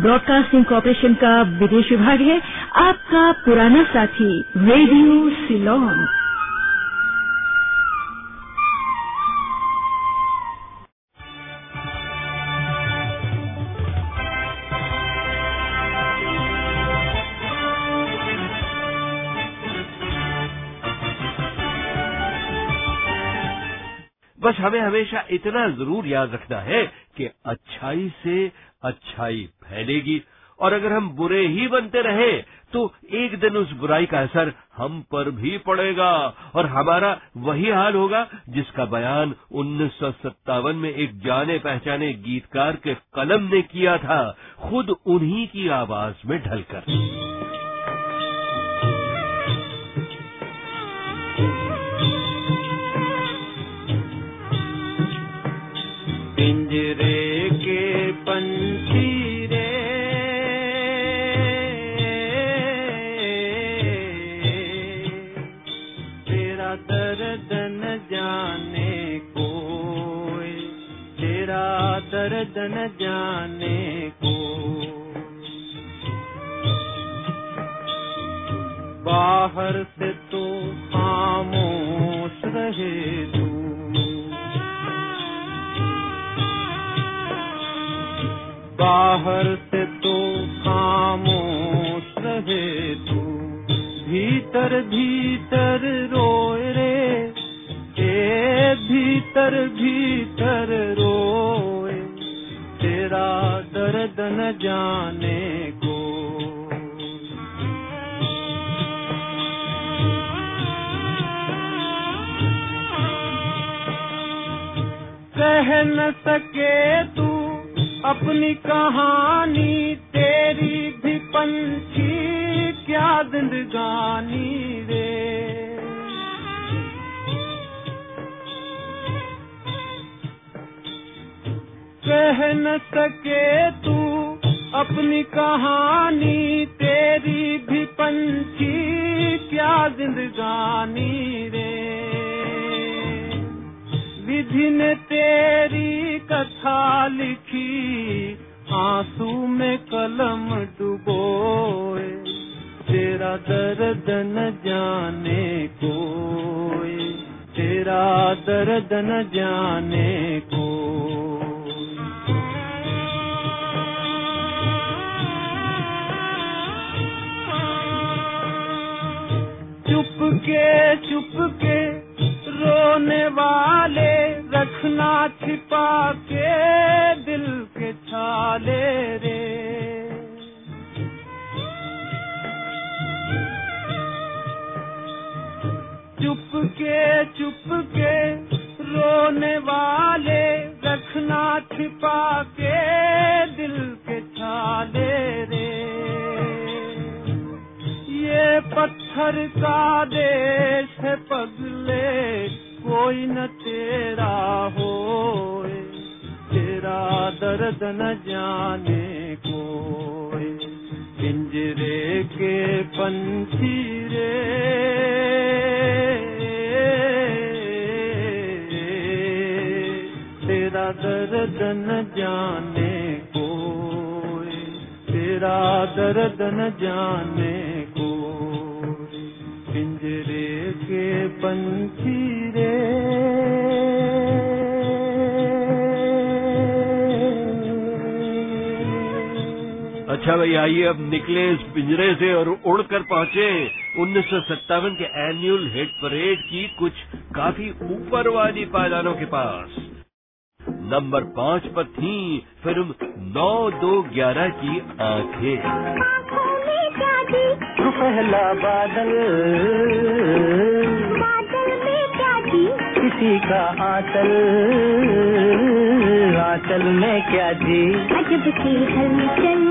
Broadcasting corporation का विदेश विभाग है, आपका पुराना साथी, रेडियो सिलोन। बस हमें हमेशा इतना ज़रूर याद रखना है कि अच्छाई से अच्छाई फैलेगी। और अगर हम बुरे ही बनते रहे तो एक दिन उस बुराई का असर हम पर भी पड़ेगा। और हमारा वही हाल होगा, जिसका बयान उन्नीस सौ सत्तावन में एक जाने पहचाने गीतकार के कलम ने किया था। खुद उन्हीं की आवाज़ में ढलकर। कह न सके तू अपनी कहानी, तेरी भी पंछी, क्या जिंदगानी रे? कह न सके तू अपनी कहानी, तेरी भी पंछी, क्या जिंदगानी रे? विधि ने तेरी कथा लिखी, आँसू में कलम डुबोए, तेरा दर्द न जाने कोई तेरा दर्द न जाने को चुप के चुप के रोने वाले रखना छिपा के दिल के छाले रे। चुप के चुप के रोने वाले रखना छिपा के दिल के छाले रे। ये पत्थर का दर्द न जाने कोई। पिंजरे के पंछी रे तेरा दर्द न जाने कोई। तेरा दर्द न जाने को पिंजरे के पंछी अच्छा भाई आइए अब निकले इस पिंजरे से और उड़कर पहुँचे उन्नीस सौ सत्तावन के एनुअल हिट परेड की कुछ काफ़ी ऊपर वाली पायदानों के पास। नंबर पाँच पर थी फ़िल्म नौ दो ग्यारह की आँखें। पहला बादल। बादल में क्या जी किसी का आंचल आंचल में क्या जी? अजब की हलचल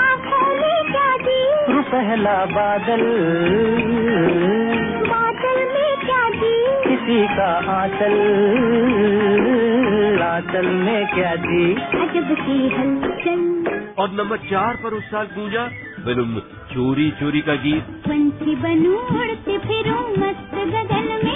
आँखों में क्या जी? पहला बादल बादल में क्या जी? किसी का आंचल आंचल में क्या जी? अजब की हलचल। और नंबर चार पर उस साल गूंजा फ़िल्म चोरी चोरी का गीत। पंछी बनूं उड़ते फिरूं मस्त गगन में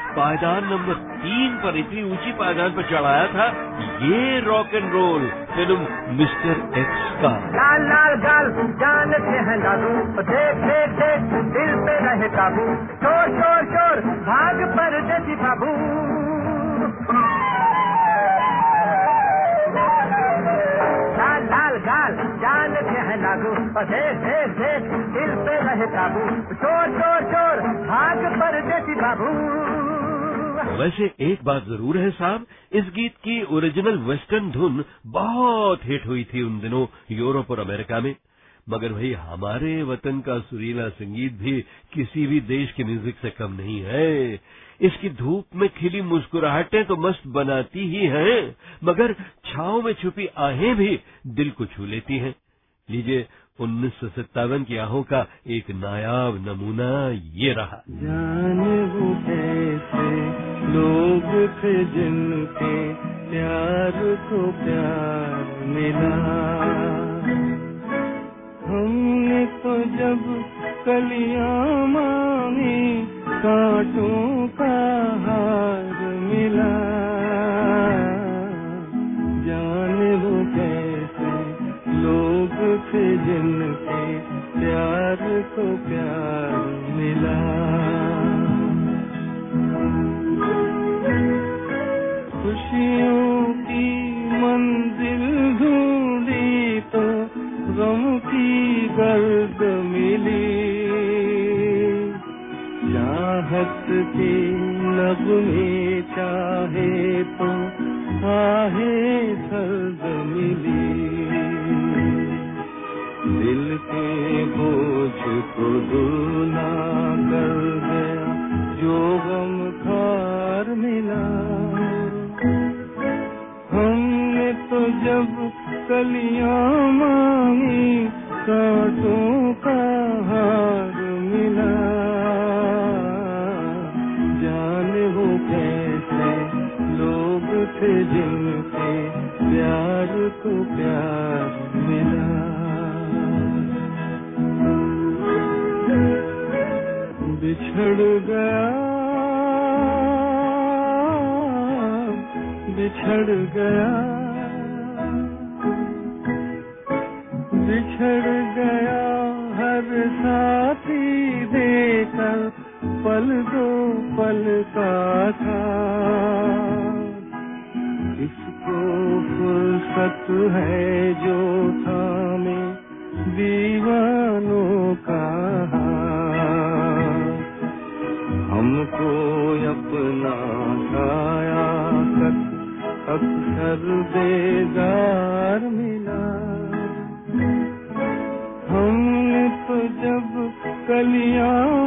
पायदान नंबर तीन पर इतनी ऊँची पायदान पर चढ़ाया था, ये rock and roll film Mister X का। लाल लाल गाल जान से है जादू देख देख देख, दिल पे रहे काबू। शोर शोर शोर, भाग पर देसी बाबू। लाल लाल गाल जान से है लागू देख देख देख, दिल पे रहे काबू। शोर शोर शोर, भाग पर देसी बाबू। वैसे एक बात ज़रूर है साहब, इस गीत की ओरिजिनल वेस्टर्न धुन बहुत हिट हुई थी उन दिनों यूरोप और अमेरिका में। मगर भाई हमारे वतन का सुरीला संगीत भी किसी भी देश के म्यूज़िक से कम नहीं है। इसकी धूप में खिली मुस्कुराहटें तो मस्त बनाती ही हैं, मगर छाव में छुपी आहें भी दिल को छू लेती हैं। लीजिए, उन्नीस सौ सत्तावन की आहों का एक नायाब नमूना ये रहा। जाने वो कैसे लोग थे जिनके प्यार को प्यार मिला। हमने तो जब कलिया मांगी, कांटों का हार मिला। जाने वो कैसे लोग थे जिनके प्यार को प्यार मिला। खुशियों की मंजिल ढूंढी तो गम की गर्द मिली। चाहत के नगमे चाहे तो आहे सर्द मिली। दिल के बोझ को दूना कलियाँ मांगी, कांटों का हार मिला। जाने वो कैसे लोग थे जिनके प्यार को प्यार मिला। बिछड़ गया बिछड़ गया। अपना छाया अक्सर बेजार मिला। हमने तो जब कलियाँ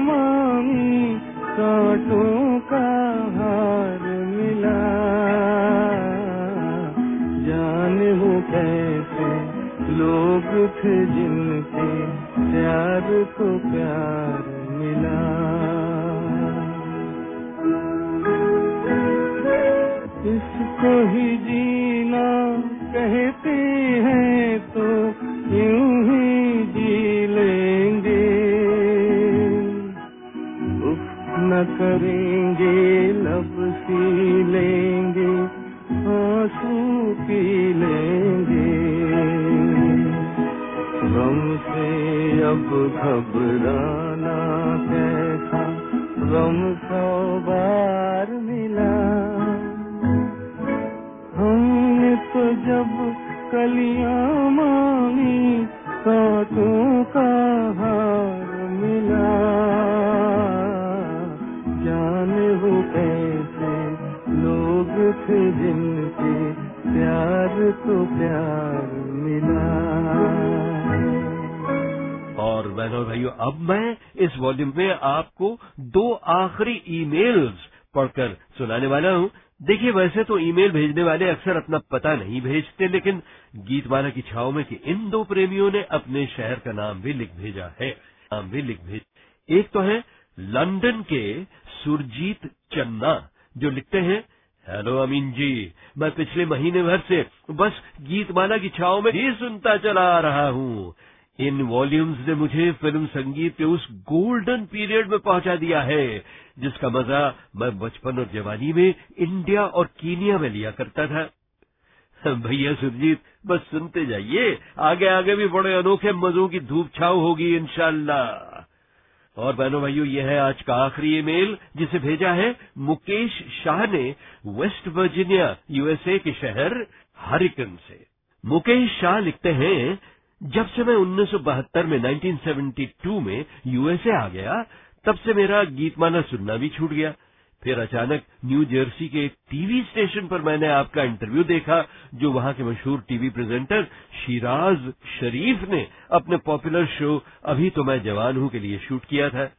कलियाँ मांगी कांटों का हार मिला। जाने वो कैसे लोग थे जिनके प्यार को प्यार मिला। और बहनों भाइयों, अब मैं इस वॉल्यूम में आपको दो आखिरी ईमेल्स पढ़कर सुनाने वाला हूँ। देखिए, वैसे तो ईमेल भेजने वाले अक्सर अपना पता नहीं भेजते, लेकिन गीतमाला की छाव में कि इन दो प्रेमियों ने अपने शहर का नाम भी लिख भेजा है। नाम भी लिख भेज। एक तो है, लंदन के सुरजीत चन्ना, जो लिखते हैं, हेलो अमीन जी, मैं पिछले महीने भर से बस गीतमाला की छाव में ही सुनता चला आ रहा हूँ। इन वॉल्यूम्स ने मुझे फ़िल्म संगीत के उस गोल्डन पीरियड में पहुँचा दिया है। जिसका मज़ा मैं बचपन और जवानी में इंडिया और कीनिया में लिया करता था। भैया सुरजीत, बस सुनते जाइए। आगे आगे भी बड़े अनोखे मजों की धूप छाव होगी इनशाला और बहनों भाइयों, यह है आज का आखिरी ईमेल, जिसे भेजा है मुकेश शाह ने वेस्ट वर्जीनिया, यूएसए के शहर हरिकन से। मुकेश शाह लिखते हैं, जब से मैं 1972 में 1972 में यूएसए आ गया तब से मेरा गीतमाला सुनना भी छूट गया। फिर अचानक न्यू जर्सी के एक टीवी स्टेशन पर मैंने आपका इंटरव्यू देखा, जो वहाँ के मशहूर टीवी प्रेजेंटर शिराज शरीफ ने अपने पॉपुलर शो अभी तो मैं जवान हूँ के लिए शूट किया था।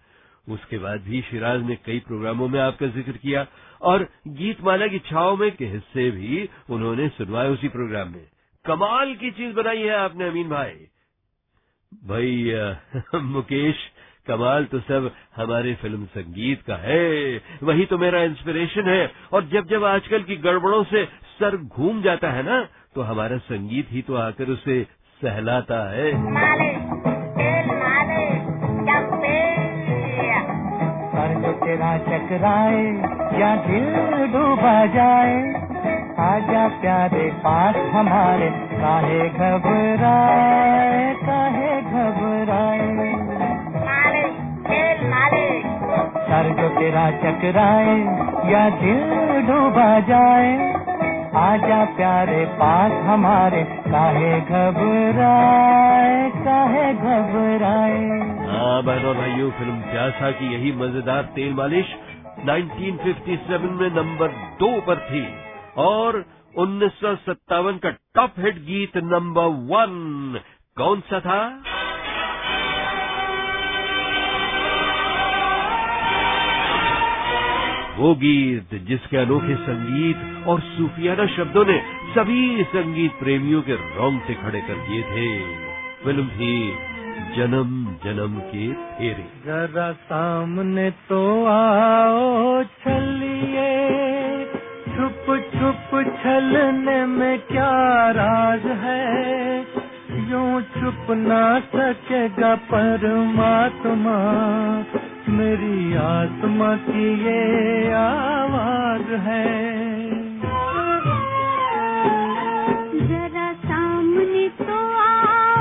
उसके बाद भी शिराज ने कई प्रोग्रामों में आपका ज़िक्र किया और गीतमाला की छाव में के हिस्से भी उन्होंने सुनवाए उसी प्रोग्राम में। कमाल की चीज़ बनाई है आपने, अमीन भाई। भाई मुकेश कमाल तो सब हमारे फ़िल्म संगीत का है। वही तो मेरा इंस्पिरेशन है। और जब जब आजकल की गड़बड़ों से सर घूम जाता है ना तो हमारा संगीत ही तो आकर उसे सहलाता है। नाले तेल सर जो तेरा चकराए या दिल डूबा जाए आजा प्यारे पास हमारे काहे घबराए काहे घबराए। तेरा चकराए या दिल डूबा जाए। आजा प्यारे पास हमारे, काहे घबराए काहे घबराए। हाँ बहनों भाइयों, फ़िल्म प्यासा की यही मज़ेदार तेल मालिश 1957 में नंबर दो पर थी और उन्नीस सौ सत्तावन का टॉप हिट गीत नंबर वन कौन सा था? वो गीत जिसके अनोखे संगीत और सूफियाना शब्दों ने सभी संगीत प्रेमियों के रोंगटे खड़े कर दिए थे। फ़िल्म थी जन्म जन्म के फेरे। जरा सामने तो आओ चलिए छुप छुप छलने में क्या राज है? यूँ छुप ना सकेगा परमात्मा। मेरी आत्मा की ये आवाज़ है। जरा सामने तो आओ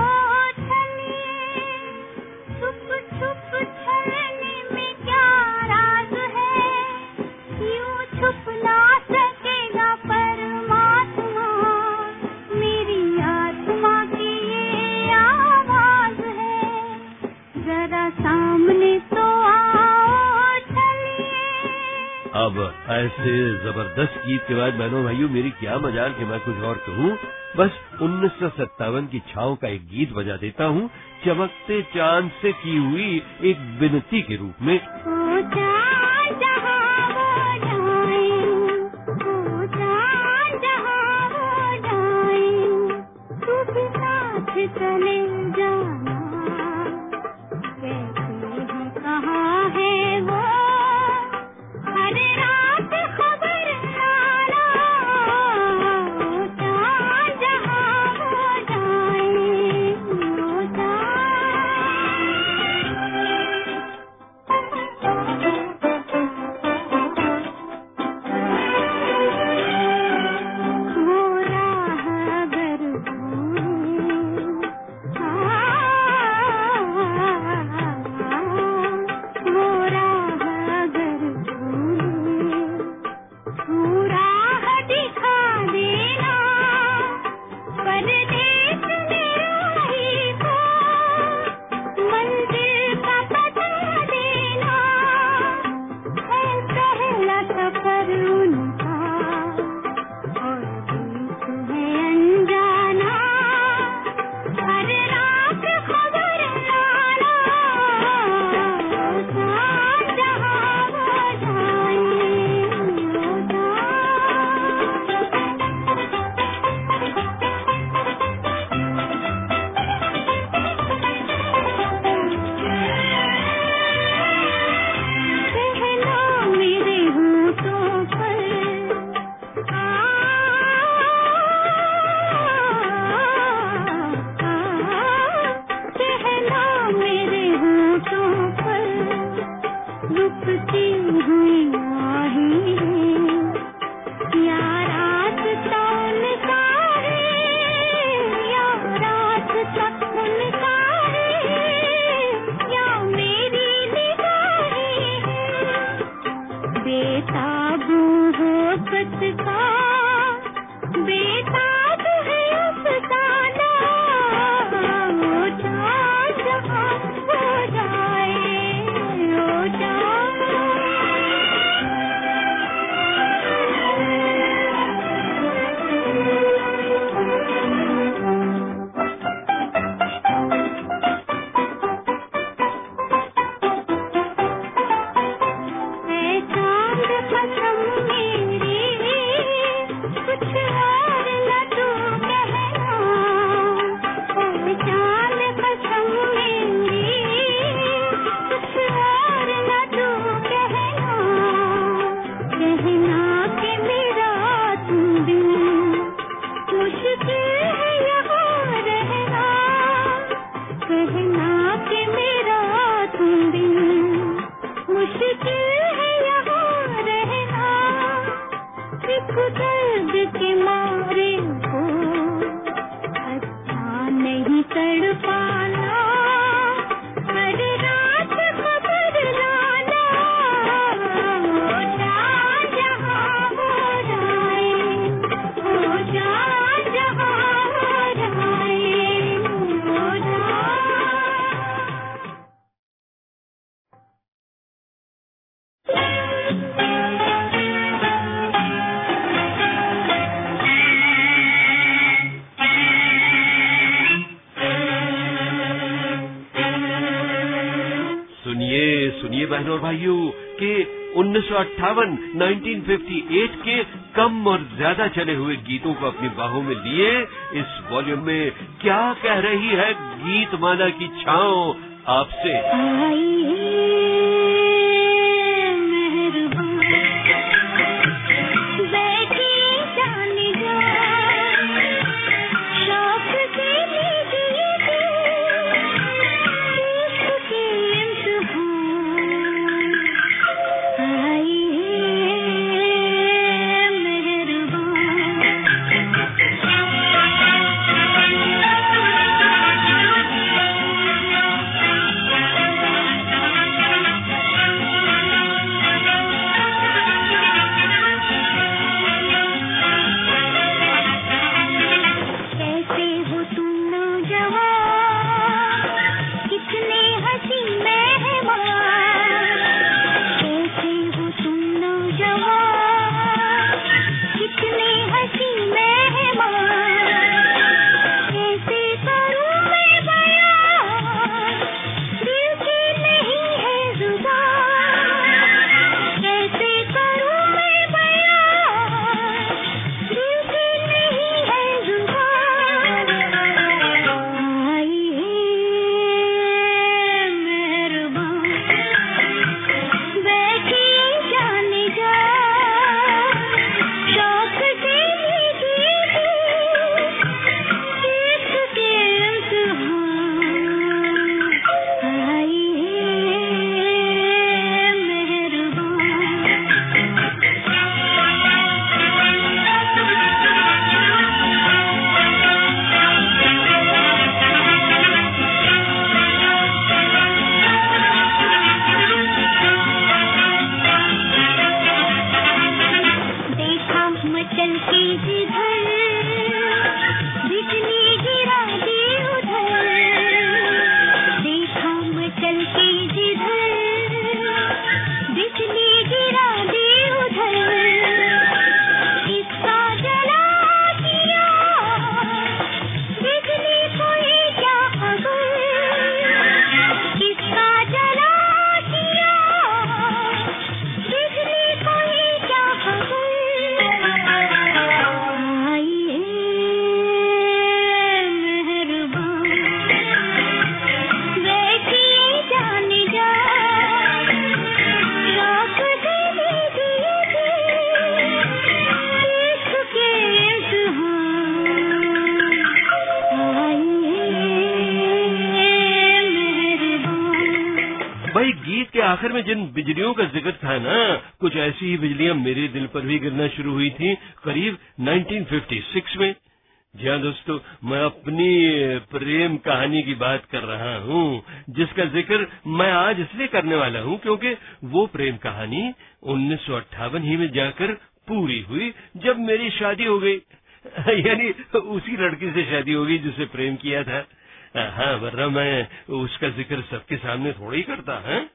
अब ऐसे ज़बरदस्त गीत के बाद बहनों, भाइयों, मेरी क्या मजाल के मैं कुछ और कहूँ। बस उन्नीस सौ सत्तावन की छाव का एक गीत बजा देता हूँ, चमकते चाँद से की हुई एक विनती के रूप में। उन्नीस सौ अट्ठावन के कम और ज़्यादा चले हुए गीतों को अपनी बाहों में लिए। इस वॉल्यूम में क्या कह रही है गीत माला की छाओ आपसे? आई गीत के आखिर में जिन बिजलियों का ज़िक्र था ना, कुछ ऐसी ही बिजलियाँ मेरे दिल पर भी गिरना शुरू हुई थी, करीब 1956 में। जी हाँ दोस्तों, मैं अपनी प्रेम कहानी की बात कर रहा हूँ, जिसका ज़िक्र मैं आज इसलिए करने वाला हूँ क्योंकि वो प्रेम कहानी उन्नीस सौ अट्ठावन ही में जाकर पूरी हुई जब मेरी शादी हो गई। यानी उसी लड़की से शादी हो गई जिसे प्रेम किया था। हाँ वरना मैं उसका ज़िक्र सबके सामने थोड़ा ही करता, है?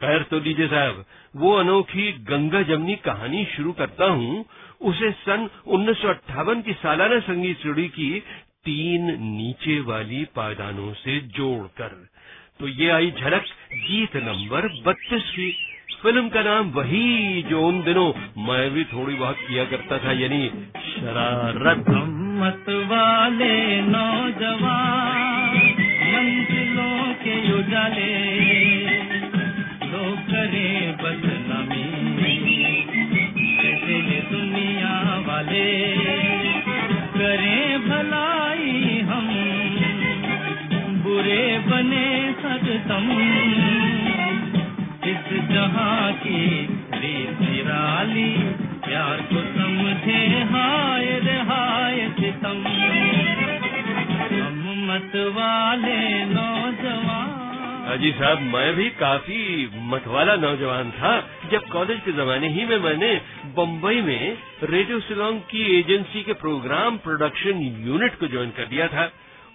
खैर तो लीजिए साहब। वो अनोखी गंगा जमनी कहानी शुरू करता हूँ। उसे सन उन्नीस की सालाना संगीत सीढ़ी की तीन नीचे वाली पायदानों से जोड़कर। तो ये आई झलक गीत नंबर बत्तीस की। फ़िल्म का नाम वही जो उन दिनों मैं भी थोड़ी बहुत किया करता था, यानी शरारत। मत वाले नौजवान, मंजिलों के उजाले। इस जहाँ की प्यार को समझे, हाय रे हाय सितम। मत वाले नौजवान। साहब, मैं भी काफ़ी मतवाला नौजवान था। जब कॉलेज के जमाने ही में मैंने बम्बई में रेडियो सिलोंग की एजेंसी के प्रोग्राम प्रोडक्शन यूनिट को ज्वाइन कर दिया था।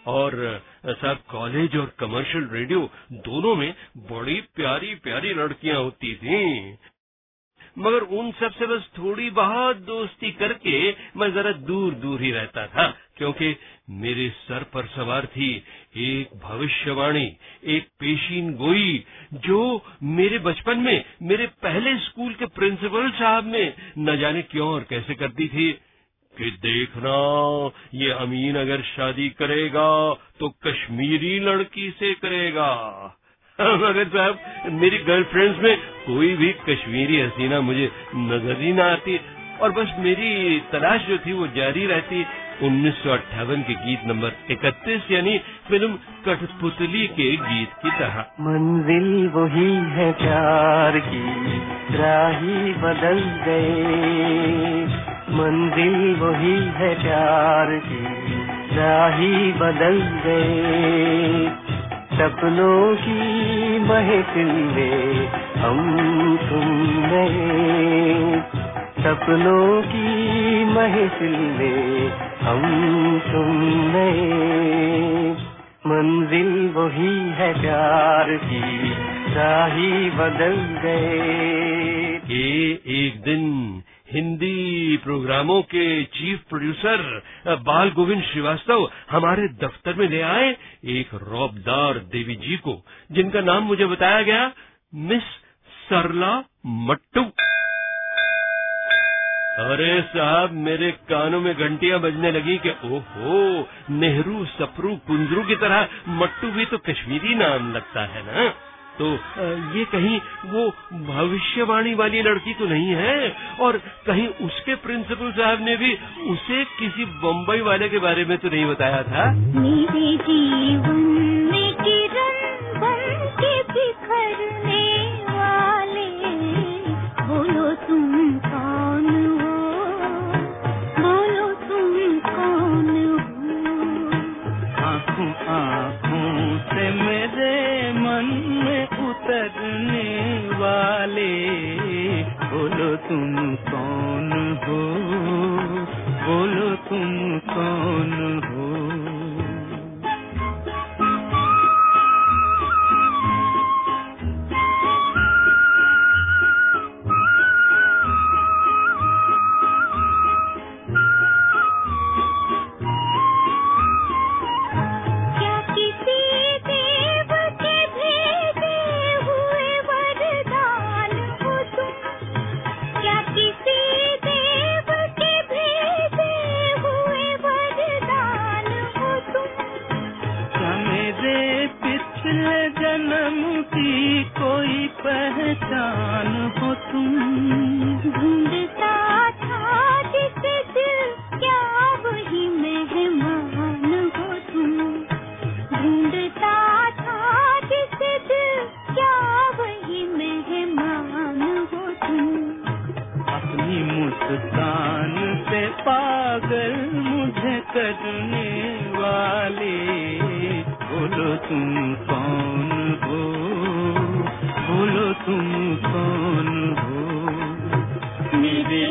और साहब कॉलेज और कमर्शियल रेडियो दोनों में बड़ी प्यारी प्यारी लड़कियाँ होती थीं। मगर उन सबसे बस थोड़ी बहुत दोस्ती करके मैं जरा दूर दूर ही रहता था, क्योंकि मेरे सर पर सवार थी एक भविष्यवाणी, एक पेशीन गोई, जो मेरे बचपन में, मेरे पहले स्कूल के प्रिंसिपल साहब ने न जाने क्यों और कैसे करती थी। कि देखना, ये अमीन अगर शादी करेगा तो कश्मीरी लड़की से करेगा। अगर साहब, मेरी गर्लफ्रेंड्स में कोई भी कश्मीरी हसीना मुझे नज़र ही ना आती, और बस मेरी तलाश जो थी वो जारी रहती उन्नीस सौ अट्ठावन के गीत नंबर 31 यानी फ़िल्म कठपुतली के गीत की तरह। मंजिल वही है प्यार की, राही बदल गए। मंजिल वही है प्यार की, राही बदल गए। सपनों की महफिल में हम तुम गए सपनों की महफिल में हम तुम गए मंजिल वही है प्यार की राही बदल गए। ये एक दिन हिंदी प्रोग्रामों के चीफ प्रोड्यूसर बाल गोविंद श्रीवास्तव हमारे दफ्तर में ले आए एक रौबदार देवी जी को, जिनका नाम मुझे बताया गया, मिस सरला मट्टू। अरे साहब, मेरे कानों में घंटियाँ बजने लगी कि ओहो, नेहरू सपरू कुंजरू की तरह, मट्टू भी तो कश्मीरी नाम लगता है ना? तो ये कहीं वो भविष्यवाणी वाली लड़की तो नहीं है? और कहीं उसके प्रिंसिपल साहब ने भी उसे किसी बम्बई वाले के बारे में तो नहीं बताया था? मेरे जीवन में किरण बन के बिखरने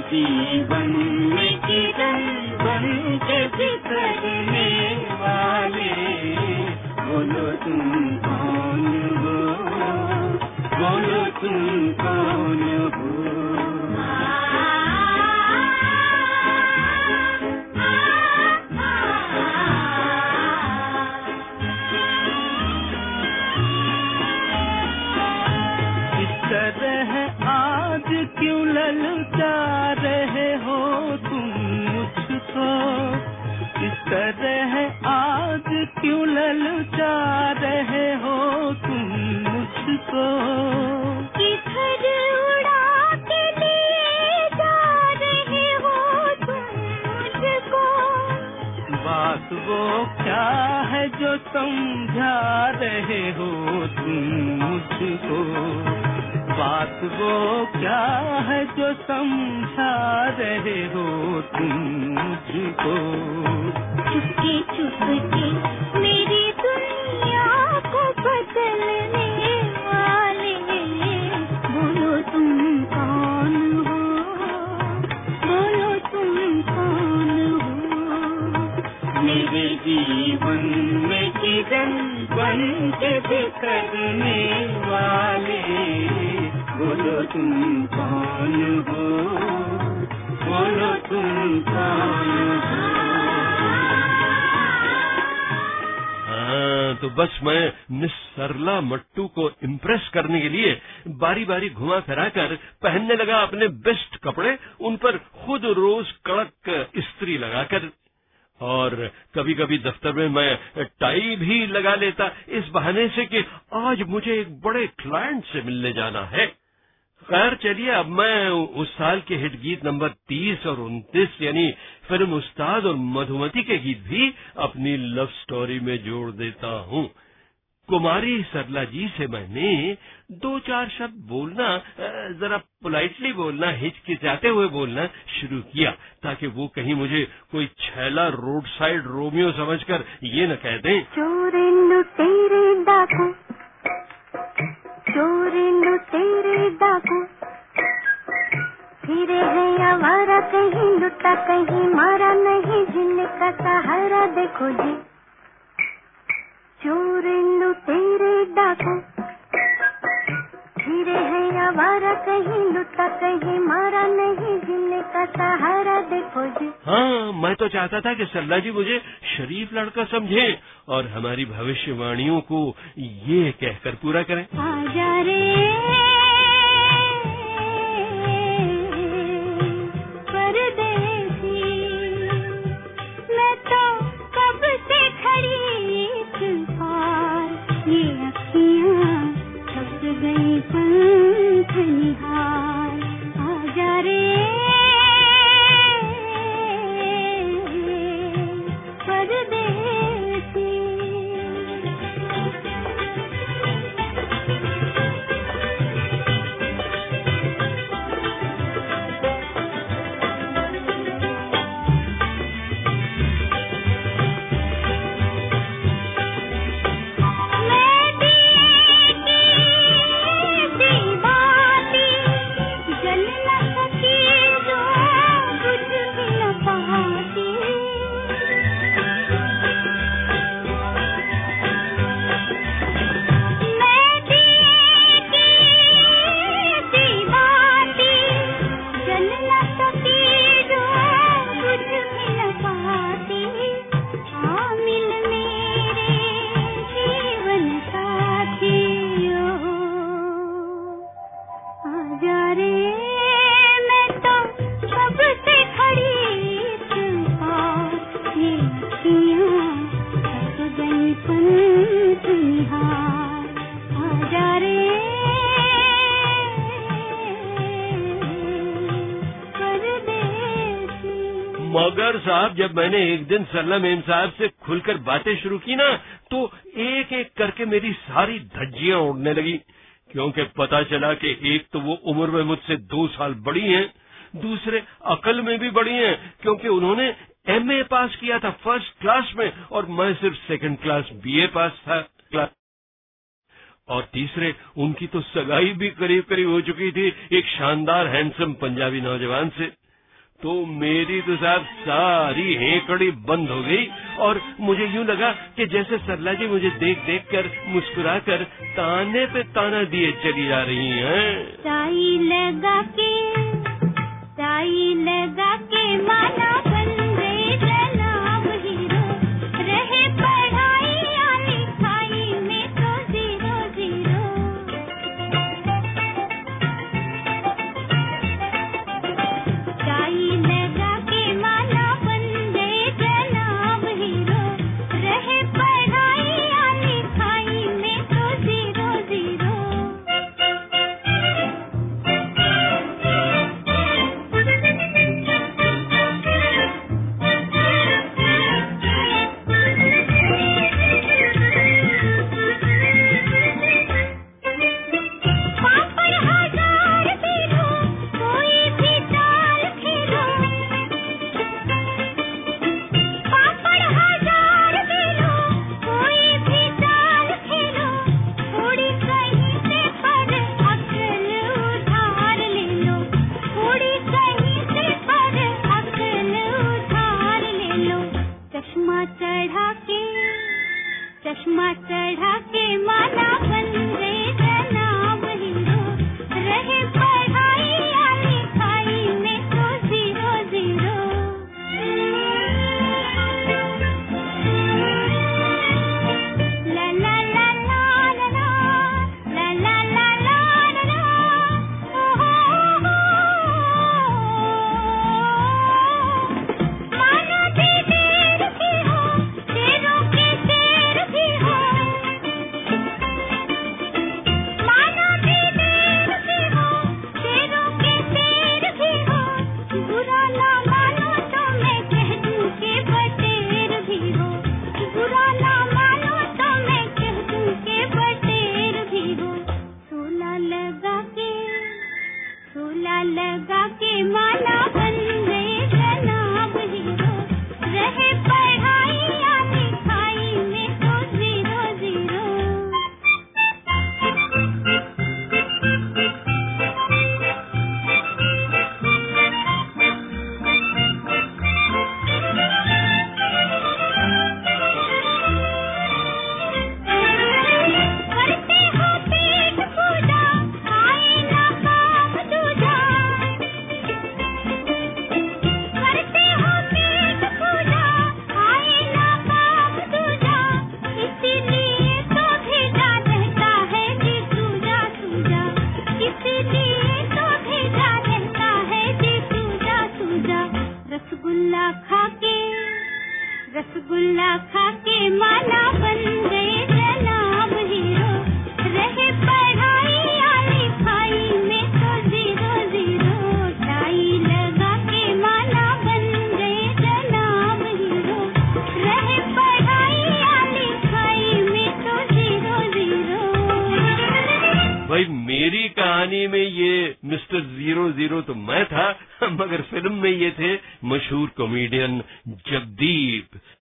जीवन बन के वाले बोलो तुम कौन हो? बोलो तुम कौन हो? समझा रहे हो तुम मुझको। बात वो क्या है जो समझा रहे हो तुम मुझको? चुपके चुपके। तो बस मैं मिस सरला मट्टू को इम्प्रेस करने के लिए बारी बारी घुमा फिरा कर पहनने लगा अपने बेस्ट कपड़े, उन पर खुद रोज कड़क इस्त्री लगाकर। और कभी कभी दफ्तर में मैं टाई भी लगा लेता, इस बहाने से कि आज मुझे एक बड़े क्लाइंट से मिलने जाना है। खैर, चलिए, अब मैं उस साल के हिट गीत नंबर तीस और उनतीस, यानी फ़िल्म उस्ताद और मधुमती के गीत भी अपनी लव स्टोरी में जोड़ देता हूँ। कुमारी सरला जी से मैंने दो चार शब्द बोलना जरा पोलाइटली बोलना, हिचकिचाते हुए बोलना शुरू किया, ताकि वो कहीं मुझे कोई छैला रोड साइड रोमियो समझकर ये न कह दें। चोर लुटेरे चोर डाकू फिरे है आवारा कहीं लुटा कहीं मारा नहीं जिनका सहारा देखो जी। चोर लुटेरे डाकू। फिरे है आवारा कहीं लुटा कहीं मारा नहीं जिनका सहारा देखो जी। हाँ मैं तो चाहता था कि सरला जी मुझे शरीफ लड़का समझे और हमारी भविष्यवाणियों को ये कहकर पूरा करें। आजा रे। जब मैंने एक दिन सरला एम साहब से खुलकर बातें शुरू की ना तो एक एक करके मेरी सारी धज्जियाँ उड़ने लगी। क्योंकि पता चला कि एक तो वो उम्र में मुझसे दो साल बड़ी हैं, दूसरे अकल में भी बड़ी हैं, क्योंकि उन्होंने एमए पास किया था फ़र्स्ट क्लास में, और मैं सिर्फ़ सेकंड क्लास बीए पास था क्लास और तीसरे, उनकी तो सगाई भी करीब करीब हो चुकी थी, एक शानदार हैंडसम पंजाबी नौजवान से। तो मेरी तो साहब सारी हेकड़ी बंद हो गई और मुझे यूँ लगा कि जैसे सरला जी मुझे देख देख कर मुस्कुरा कर ताने पे ताना दिए चली जा रही है। ताई लगा के, ताई लगा के माना